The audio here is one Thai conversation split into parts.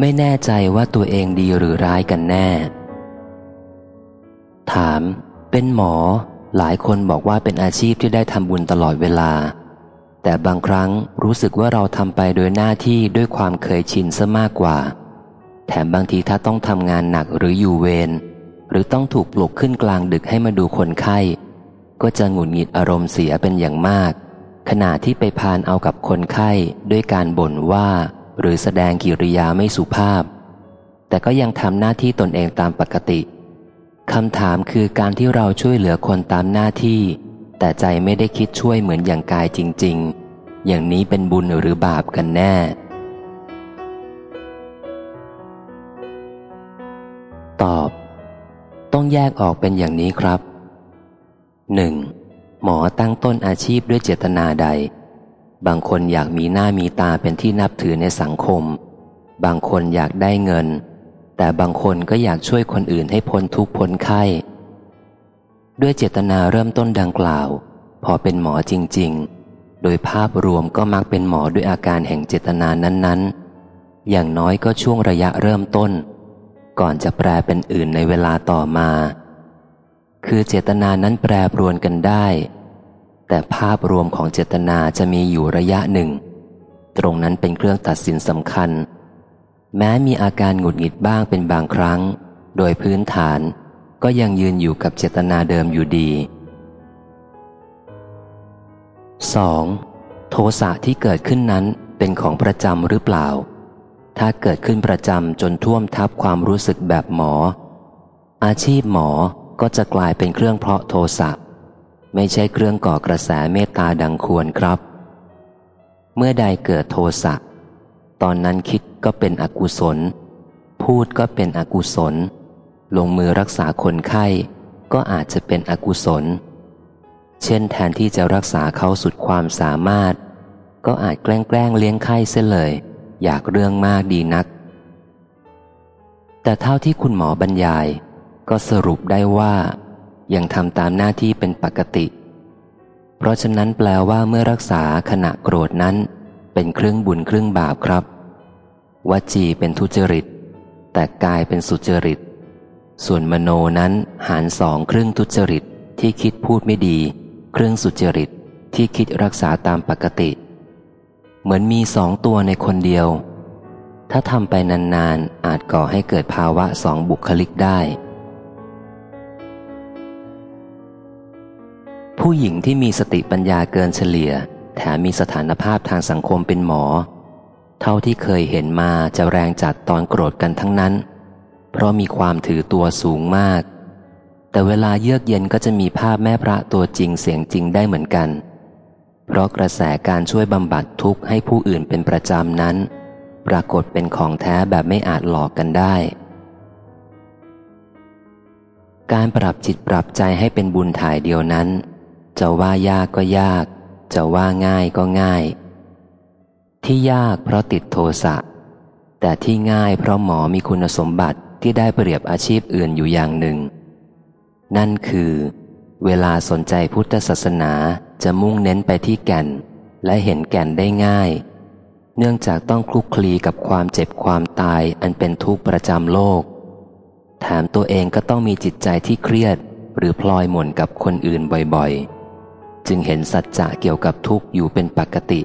ไม่แน่ใจว่าตัวเองดีหรือร้ายกันแน่ ถาม เป็นหมอ หลายคนบอกว่าเป็นอาชีพที่ได้ทำบุญตลอดเวลา แต่บางครั้งรู้สึกว่าเราทำไปโดยหน้าที่ด้วยความเคยชินซะมากกว่า แถมบางทีถ้าต้องทำงานหนักหรืออยู่เวรหรือต้องถูกปลุกขึ้นกลางดึกให้มาดูคนไข้ ก็จะหงุดหงิดอารมณ์เสียเป็นอย่างมาก ขณะที่ไปพานเอากับคนไข้ด้วยการบ่นว่า หรือแสดงกิริยาไม่สุภาพ แต่ก็ยังทำหน้าที่ตนเองตามปกติคำถามคือการที่เราช่วยเหลือคนตามหน้าที่ แต่ใจไม่ได้คิดช่วยเหมือนอย่างกายจริง ๆ อย่างนี้เป็นบุญหรือบาปกันแน่ ตอบ ต้องแยกออกเป็นอย่างนี้ครับ 1. หมอตั้งต้นอาชีพด้วยเจตนาใด บางคนอยากมีหน้ามีตาเป็นที่นับถือในสังคม บางคนอยากได้เงิน แต่บางคนก็อยากช่วยคนอื่นให้พ้นทุกข์พ้นไข้ ด้วยเจตนาเริ่มต้นดังกล่าว พอเป็นหมอจริง ๆ โดยภาพรวมก็มักเป็นหมอด้วยอาการแห่งเจตนานั้นๆ อย่างน้อยก็ช่วงระยะเริ่มต้น ก่อนจะแปลเป็นอื่นในเวลาต่อมา คือเจตนานั้นแปรปรวนกันได้ แต่ภาพรวมของเจตนาจะมีอยู่ระยะหนึ่ง ตรงนั้นเป็นเครื่องตัดสินสำคัญ แม้มีอาการหงุดหงิดบ้างเป็นบางครั้ง โดยพื้นฐานก็ยังยืนอยู่กับเจตนาเดิมอยู่ดี 2. โทสะที่เกิดขึ้นนั้นเป็นของประจำหรือเปล่า ถ้าเกิดขึ้นประจำจนท่วมทับความรู้สึกแบบหมอ อาชีพหมอก็จะกลายเป็นเครื่องเพาะโทสะ ไม่ใช่เครื่องก่อกระแสเมตตาดังควรครับ เมื่อใดเกิดโทสะ ตอนนั้นคิดก็เป็นอกุศล พูดก็เป็นอกุศล ลงมือรักษาคนไข้ ก็อาจจะเป็นอกุศล เช่นแทนที่จะรักษาเขาสุดความสามารถ ก็อาจแกล้งแกล้งเลี้ยงไข้เสียเลย อยากเรื่องมากดีนัก แต่เท่าที่คุณหมอบรรยาย ก็สรุปได้ว่า ยังทำตามหน้าที่เป็นปกติ เพราะฉะนั้นแปลว่าเมื่อรักษาขณะโกรธนั้น เป็นเครึ่องบุญเครึ่องบาปครับวจีเป็นทุจริต แต่กายเป็นสุจริต ส่วนมโนนั้นหารสองครึ่งทุจริตที่คิดพูดไม่ดี เครึ่องสุจริตที่คิดรักษาตามปกติ เหมือนมีสองตัวในคนเดียว ถ้าทำไปนานๆอาจก่อให้เกิดภาวะสองบุคลิกได้ ผู้หญิงที่มีสติปัญญาเกินเฉลี่ย แถมมีสถานภาพทางสังคมเป็นหมอ เท่าที่เคยเห็นมาจะแรงจัดตอนโกรธกันทั้งนั้น เพราะมีความถือตัวสูงมาก แต่เวลาเยือกเย็นก็จะมีภาพแม่พระตัวจริงเสียงจริงได้เหมือนกัน เพราะกระแสการช่วยบำบัดทุกข์ให้ผู้อื่นเป็นประจำนั้น ปรากฏเป็นของแท้แบบไม่อาจหลอกกันได้ การปรับจิตปรับใจให้เป็นบุญถ่ายเดียวนั้น จะว่ายากก็ยาก จะว่าง่ายก็ง่าย ที่ยากเพราะติดโทสะ แต่ที่ง่ายเพราะหมอมีคุณสมบัติที่ได้เปรียบอาชีพอื่นอยู่อย่างหนึ่ง นั่นคือ เวลาสนใจพุทธศาสนาจะมุ่งเน้นไปที่แก่น และเห็นแก่นได้ง่าย เนื่องจากต้องคลุกคลีกับความเจ็บความตายอันเป็นทุกข์ประจำโลก แถมตัวเองก็ต้องมีจิตใจที่เครียด หรือพลอยหม่นกับคนอื่นบ่อยๆ จึงเห็นสัจจะเกี่ยวกับทุกข์อยู่เป็นปกติ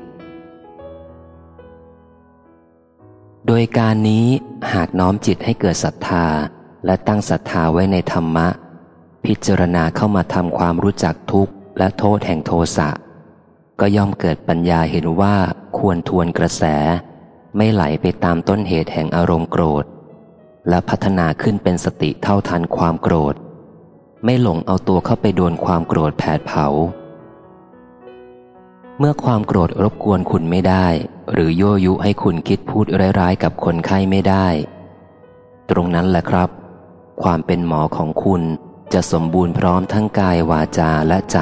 โดยการนี้หากน้อมจิตให้เกิดศรัทธาและตั้งศรัทธาไว้ในธรรมะ พิจารณาเข้ามาทำความรู้จักทุกข์และโทษแห่งโทสะก็ย่อมเกิดปัญญาเห็นว่าควรทวนกระแส ไม่ไหลไปตามต้นเหตุแห่งอารมณ์โกรธ และพัฒนาขึ้นเป็นสติเท่าทันความโกรธ ไม่หลงเอาตัวเข้าไปโดนความโกรธแผดเผา เมื่อความโกรธรบกวนคุณไม่ได้ หรือโยยุให้คุณคิดพูดร้ายๆกับคนไข้ไม่ได้ ตรงนั้นแหละครับ ความเป็นหมอของคุณจะสมบูรณ์พร้อมทั้งกายวาจาและใจ